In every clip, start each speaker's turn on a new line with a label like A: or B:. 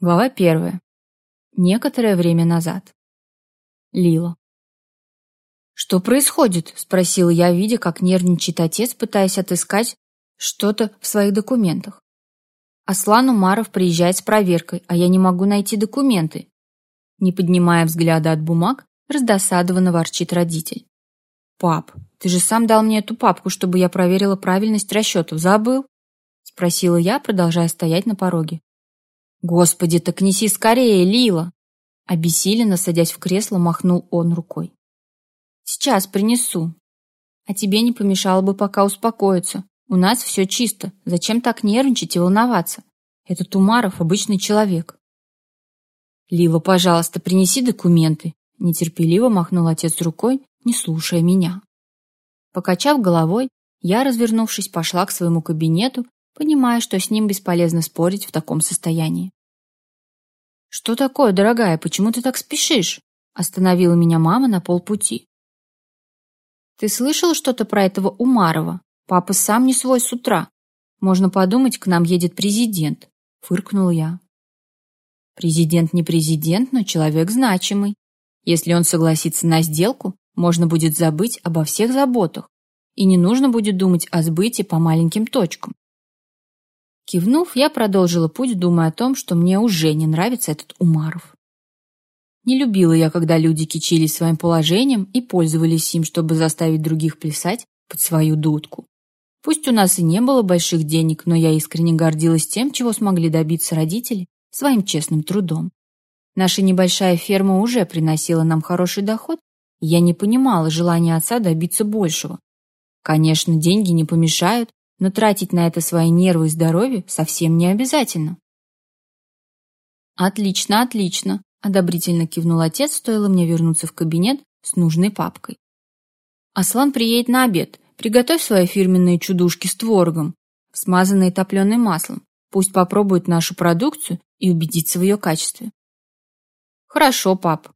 A: Глава первая. Некоторое время назад. Лила. «Что происходит?» — спросила я, видя, как нервничает отец, пытаясь отыскать что-то в своих документах. Аслан Умаров приезжает с проверкой, а я не могу найти документы. Не поднимая взгляда от бумаг, раздосадованно ворчит родитель. «Пап, ты же сам дал мне эту папку, чтобы я проверила правильность расчетов. Забыл?» — спросила я, продолжая стоять на пороге. «Господи, так неси скорее, Лила!» Обессиленно, садясь в кресло, махнул он рукой. «Сейчас принесу. А тебе не помешало бы пока успокоиться. У нас все чисто. Зачем так нервничать и волноваться? Этот Умаров обычный человек». «Лила, пожалуйста, принеси документы», нетерпеливо махнул отец рукой, не слушая меня. Покачав головой, я, развернувшись, пошла к своему кабинету понимая, что с ним бесполезно спорить в таком состоянии. «Что такое, дорогая, почему ты так спешишь?» Остановила меня мама на полпути. «Ты слышал что-то про этого Умарова? Папа сам не свой с утра. Можно подумать, к нам едет президент», — фыркнул я. «Президент не президент, но человек значимый. Если он согласится на сделку, можно будет забыть обо всех заботах, и не нужно будет думать о сбытии по маленьким точкам. Кивнув, я продолжила путь, думая о том, что мне уже не нравится этот Умаров. Не любила я, когда люди кичились своим положением и пользовались им, чтобы заставить других плясать под свою дудку. Пусть у нас и не было больших денег, но я искренне гордилась тем, чего смогли добиться родители своим честным трудом. Наша небольшая ферма уже приносила нам хороший доход, и я не понимала желания отца добиться большего. Конечно, деньги не помешают, но тратить на это свои нервы и здоровье совсем не обязательно. «Отлично, отлично», — одобрительно кивнул отец, стоило мне вернуться в кабинет с нужной папкой. «Аслан приедет на обед. Приготовь свои фирменные чудушки с творогом, смазанные топленым маслом. Пусть попробует нашу продукцию и убедится в ее качестве». «Хорошо, пап».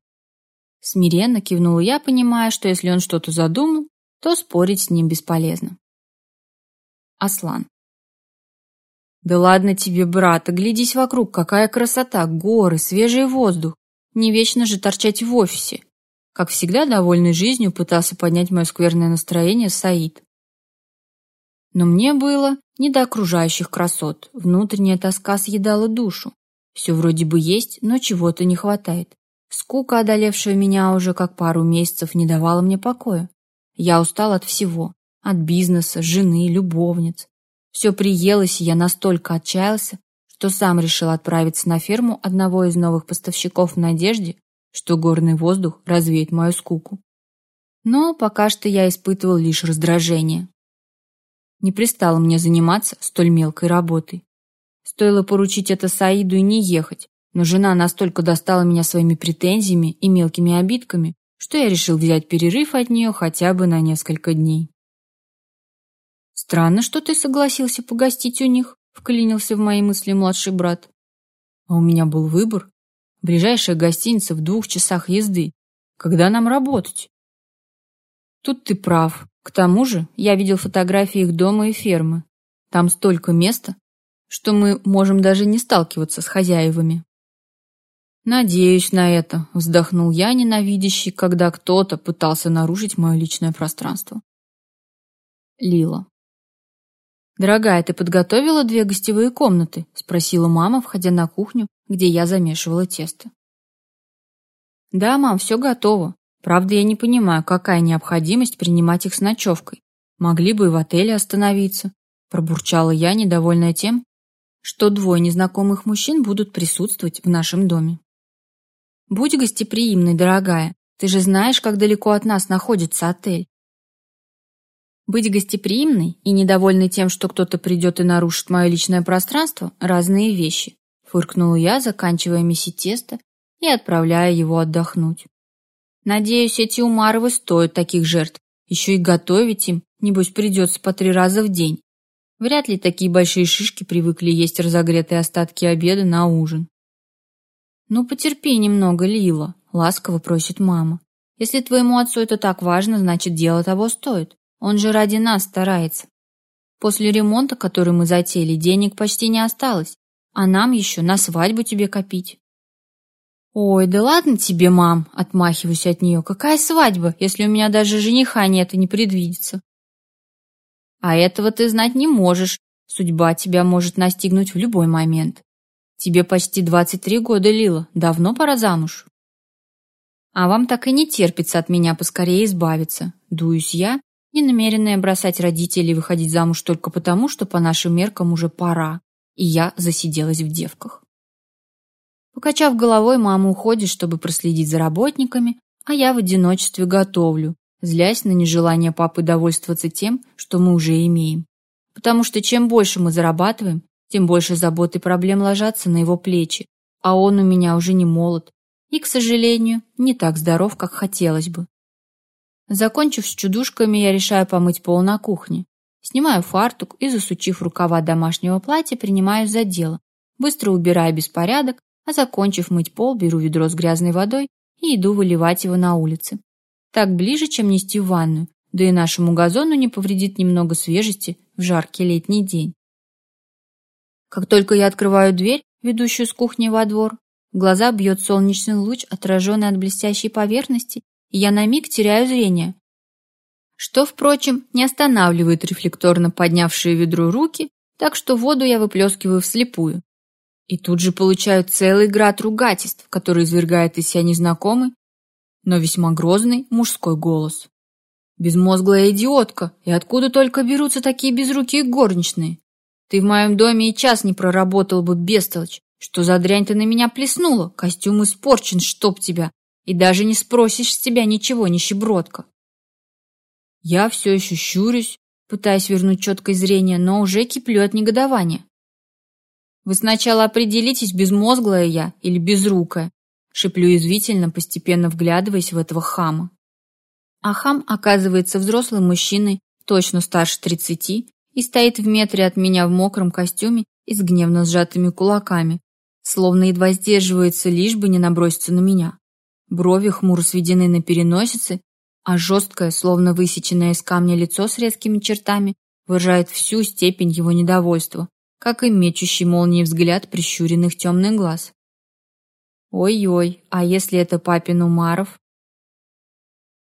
A: Смиренно кивнула я, понимая, что если он что-то задумал, то спорить с ним бесполезно. Аслан. «Да ладно тебе, брат, оглядись вокруг, какая красота, горы, свежий воздух. Не вечно же торчать в офисе». Как всегда, довольный жизнью, пытался поднять мое скверное настроение Саид. Но мне было не до окружающих красот. Внутренняя тоска съедала душу. Все вроде бы есть, но чего-то не хватает. Скука, одолевшая меня уже как пару месяцев, не давала мне покоя. Я устал от всего. От бизнеса, жены, любовниц. Все приелось, и я настолько отчаялся, что сам решил отправиться на ферму одного из новых поставщиков в надежде, что горный воздух развеет мою скуку. Но пока что я испытывал лишь раздражение. Не пристало мне заниматься столь мелкой работой. Стоило поручить это Саиду и не ехать, но жена настолько достала меня своими претензиями и мелкими обидками, что я решил взять перерыв от нее хотя бы на несколько дней. «Странно, что ты согласился погостить у них», — вклинился в мои мысли младший брат. «А у меня был выбор. Ближайшая гостиница в двух часах езды. Когда нам работать?» «Тут ты прав. К тому же я видел фотографии их дома и фермы. Там столько места, что мы можем даже не сталкиваться с хозяевами». «Надеюсь на это», — вздохнул я, ненавидящий, когда кто-то пытался нарушить мое личное пространство. Лила. «Дорогая, ты подготовила две гостевые комнаты?» — спросила мама, входя на кухню, где я замешивала тесто. «Да, мам, все готово. Правда, я не понимаю, какая необходимость принимать их с ночевкой. Могли бы и в отеле остановиться», — пробурчала я, недовольная тем, что двое незнакомых мужчин будут присутствовать в нашем доме. «Будь гостеприимной, дорогая. Ты же знаешь, как далеко от нас находится отель. Быть гостеприимной и недовольной тем, что кто-то придет и нарушит мое личное пространство – разные вещи. Фыркнула я, заканчивая месить тесто и отправляя его отдохнуть. Надеюсь, эти Умаровы стоят таких жертв. Еще и готовить им, небось, придется по три раза в день. Вряд ли такие большие шишки привыкли есть разогретые остатки обеда на ужин. «Ну, потерпи немного, Лила», — ласково просит мама. «Если твоему отцу это так важно, значит, дело того стоит. Он же ради нас старается. После ремонта, который мы затеяли, денег почти не осталось, А нам еще на свадьбу тебе копить. Ой, да ладно тебе, мам, отмахиваюсь от нее. Какая свадьба, если у меня даже жениха нет и не предвидится? А этого ты знать не можешь. Судьба тебя может настигнуть в любой момент. Тебе почти 23 года, Лила. Давно пора замуж. А вам так и не терпится от меня поскорее избавиться. Дуюсь я, не намеренная бросать родителей и выходить замуж только потому, что по нашим меркам уже пора, и я засиделась в девках. Покачав головой, мама уходит, чтобы проследить за работниками, а я в одиночестве готовлю, злясь на нежелание папы довольствоваться тем, что мы уже имеем. Потому что чем больше мы зарабатываем, тем больше забот и проблем ложатся на его плечи, а он у меня уже не молод и, к сожалению, не так здоров, как хотелось бы. Закончив с чудушками, я решаю помыть пол на кухне. Снимаю фартук и, засучив рукава домашнего платья, принимаюсь за дело. Быстро убираю беспорядок, а закончив мыть пол, беру ведро с грязной водой и иду выливать его на улице. Так ближе, чем нести в ванную, да и нашему газону не повредит немного свежести в жаркий летний день. Как только я открываю дверь, ведущую с кухни во двор, в глаза бьет солнечный луч, отраженный от блестящей поверхности, я на миг теряю зрение. Что, впрочем, не останавливает рефлекторно поднявшие ведро руки, так что воду я выплескиваю вслепую. И тут же получаю целый град ругательств, который извергает из себя незнакомый, но весьма грозный мужской голос. Безмозглая идиотка, и откуда только берутся такие безрукие горничные? Ты в моем доме и час не проработал бы, бестолочь. Что за дрянь ты на меня плеснула? Костюм испорчен, чтоб тебя. И даже не спросишь с тебя ничего, нищебродка. Я все еще щурюсь, пытаясь вернуть четкое зрение, но уже киплю от негодования. Вы сначала определитесь, безмозглая я или безрукая, Шиплю извительно, постепенно вглядываясь в этого хама. А хам оказывается взрослым мужчиной, точно старше тридцати, и стоит в метре от меня в мокром костюме и с гневно сжатыми кулаками, словно едва сдерживается, лишь бы не наброситься на меня. Брови хмуро сведены на переносице, а жесткое, словно высеченное из камня лицо с резкими чертами, выражает всю степень его недовольства, как и мечущий молнией взгляд прищуренных темных глаз. Ой-ой, а если это папин Умаров?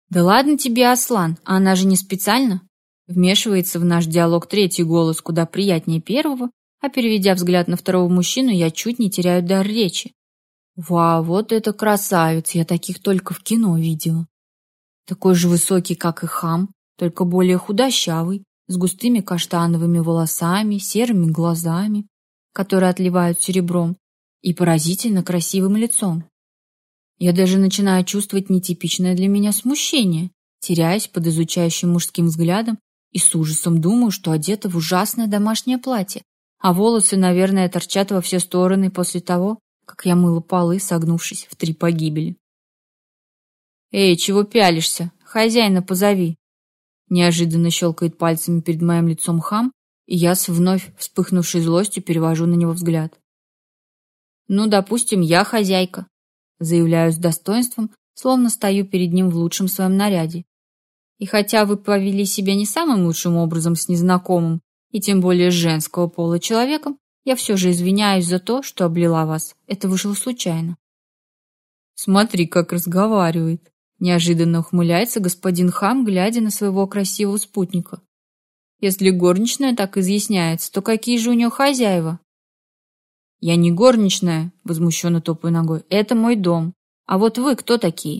A: Да ладно тебе, Аслан, она же не специально. Вмешивается в наш диалог третий голос, куда приятнее первого, а переведя взгляд на второго мужчину, я чуть не теряю дар речи. Вау, вот это красавец, я таких только в кино видела. Такой же высокий, как и хам, только более худощавый, с густыми каштановыми волосами, серыми глазами, которые отливают серебром, и поразительно красивым лицом. Я даже начинаю чувствовать нетипичное для меня смущение, теряясь под изучающим мужским взглядом и с ужасом думаю, что одета в ужасное домашнее платье, а волосы, наверное, торчат во все стороны после того, как я мыла полы, согнувшись в три погибели. «Эй, чего пялишься? Хозяина позови!» Неожиданно щелкает пальцами перед моим лицом хам, и я с вновь вспыхнувшей злостью перевожу на него взгляд. Ну, допустим, я хозяйка. Заявляю с достоинством, словно стою перед ним в лучшем своем наряде. И хотя вы повели себя не самым лучшим образом с незнакомым, и тем более с женского пола человеком, я все же извиняюсь за то, что облила вас. Это вышло случайно. Смотри, как разговаривает. Неожиданно ухмыляется господин Хам, глядя на своего красивого спутника. Если горничная так изъясняется, то какие же у нее хозяева? «Я не горничная», — возмущенно топаю ногой. «Это мой дом. А вот вы кто такие?